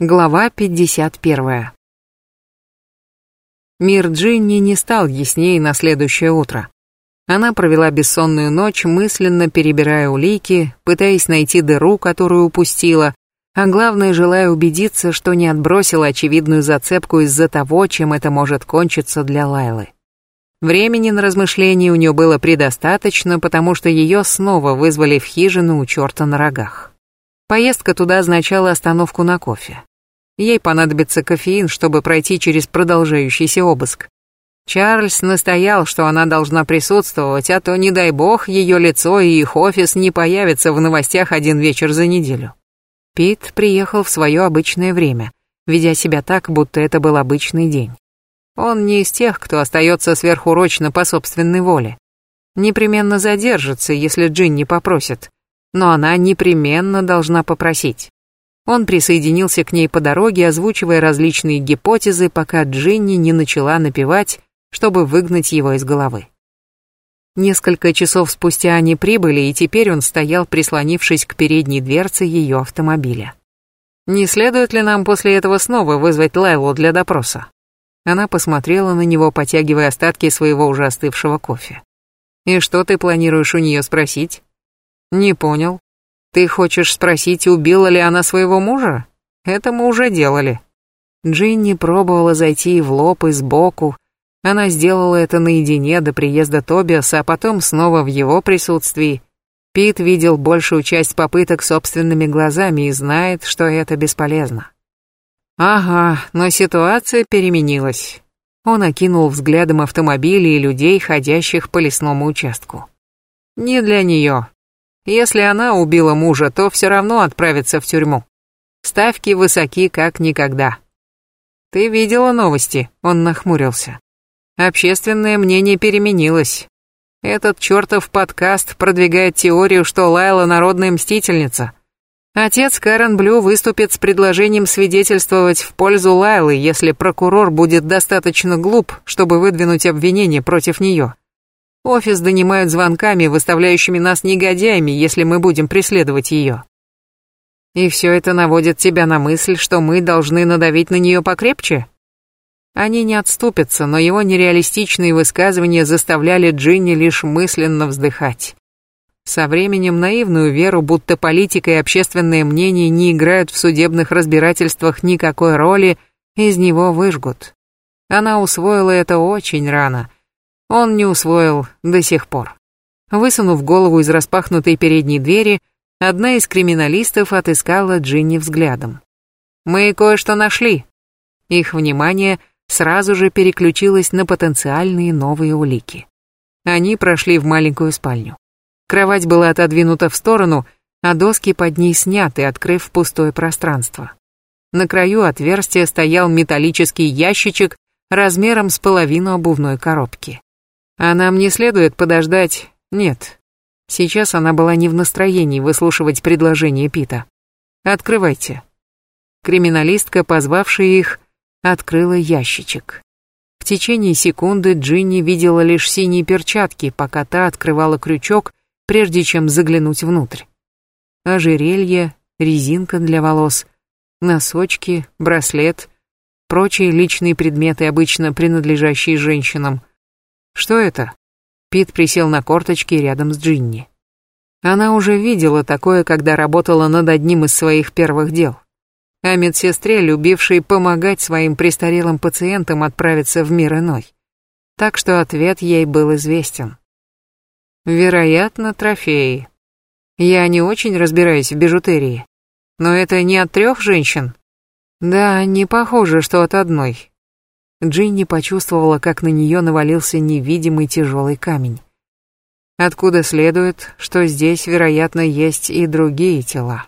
Глава 51. Мир Джинни не стал яснее на следующее утро. Она провела бессонную ночь, мысленно перебирая улики, пытаясь найти дыру, которую упустила, а главное, желая убедиться, что не отбросила очевидную зацепку из-за того, чем это может кончиться для Лайлы. Времени на размышления у нее было предостаточно, потому что ее снова вызвали в хижину у черта на рогах. Поездка туда означала остановку на кофе. Ей понадобится кофеин, чтобы пройти через продолжающийся обыск. Чарльз настоял, что она должна присутствовать, а то, не дай бог, ее лицо и их офис не появятся в новостях один вечер за неделю. Пит приехал в свое обычное время, ведя себя так, будто это был обычный день. Он не из тех, кто остается сверхурочно по собственной воле. Непременно задержится, если Джин не попросит, но она непременно должна попросить. Он присоединился к ней по дороге, озвучивая различные гипотезы, пока Джинни не начала напевать, чтобы выгнать его из головы. Несколько часов спустя они прибыли, и теперь он стоял, прислонившись к передней дверце ее автомобиля. «Не следует ли нам после этого снова вызвать Лайлу для допроса?» Она посмотрела на него, потягивая остатки своего уже остывшего кофе. «И что ты планируешь у нее спросить?» «Не понял», ты хочешь спросить, убила ли она своего мужа? Это мы уже делали. Джинни пробовала зайти в лоб, и сбоку. Она сделала это наедине до приезда Тобиаса, а потом снова в его присутствии. Пит видел большую часть попыток собственными глазами и знает, что это бесполезно. Ага, но ситуация переменилась. Он окинул взглядом автомобили и людей, ходящих по лесному участку. Не для нее. Если она убила мужа, то все равно отправится в тюрьму. Ставки высоки как никогда. Ты видела новости? Он нахмурился. Общественное мнение переменилось. Этот чертов подкаст продвигает теорию, что Лайла народная мстительница. Отец Кэрон Блю выступит с предложением свидетельствовать в пользу Лайлы, если прокурор будет достаточно глуп, чтобы выдвинуть обвинение против нее. Офис донимают звонками, выставляющими нас негодяями, если мы будем преследовать ее. И все это наводит тебя на мысль, что мы должны надавить на нее покрепче? Они не отступятся, но его нереалистичные высказывания заставляли Джинни лишь мысленно вздыхать. Со временем наивную веру, будто политика и общественное мнение не играют в судебных разбирательствах никакой роли, из него выжгут. Она усвоила это очень рано — он не усвоил до сих пор. Высунув голову из распахнутой передней двери, одна из криминалистов отыскала Джинни взглядом. «Мы кое-что нашли». Их внимание сразу же переключилось на потенциальные новые улики. Они прошли в маленькую спальню. Кровать была отодвинута в сторону, а доски под ней сняты, открыв пустое пространство. На краю отверстия стоял металлический ящичек размером с половину обувной коробки. А нам не следует подождать... Нет. Сейчас она была не в настроении выслушивать предложение Пита. Открывайте. Криминалистка, позвавшая их, открыла ящичек. В течение секунды Джинни видела лишь синие перчатки, пока та открывала крючок, прежде чем заглянуть внутрь. Ожерелье, резинка для волос, носочки, браслет, прочие личные предметы, обычно принадлежащие женщинам, что это? Пит присел на корточки рядом с Джинни. Она уже видела такое, когда работала над одним из своих первых дел. О медсестре, любившей помогать своим престарелым пациентам отправиться в мир иной. Так что ответ ей был известен. Вероятно, трофеи. Я не очень разбираюсь в бижутерии. Но это не от трех женщин? Да, не похоже, что от одной. Джинни почувствовала, как на нее навалился невидимый тяжелый камень. Откуда следует, что здесь, вероятно, есть и другие тела.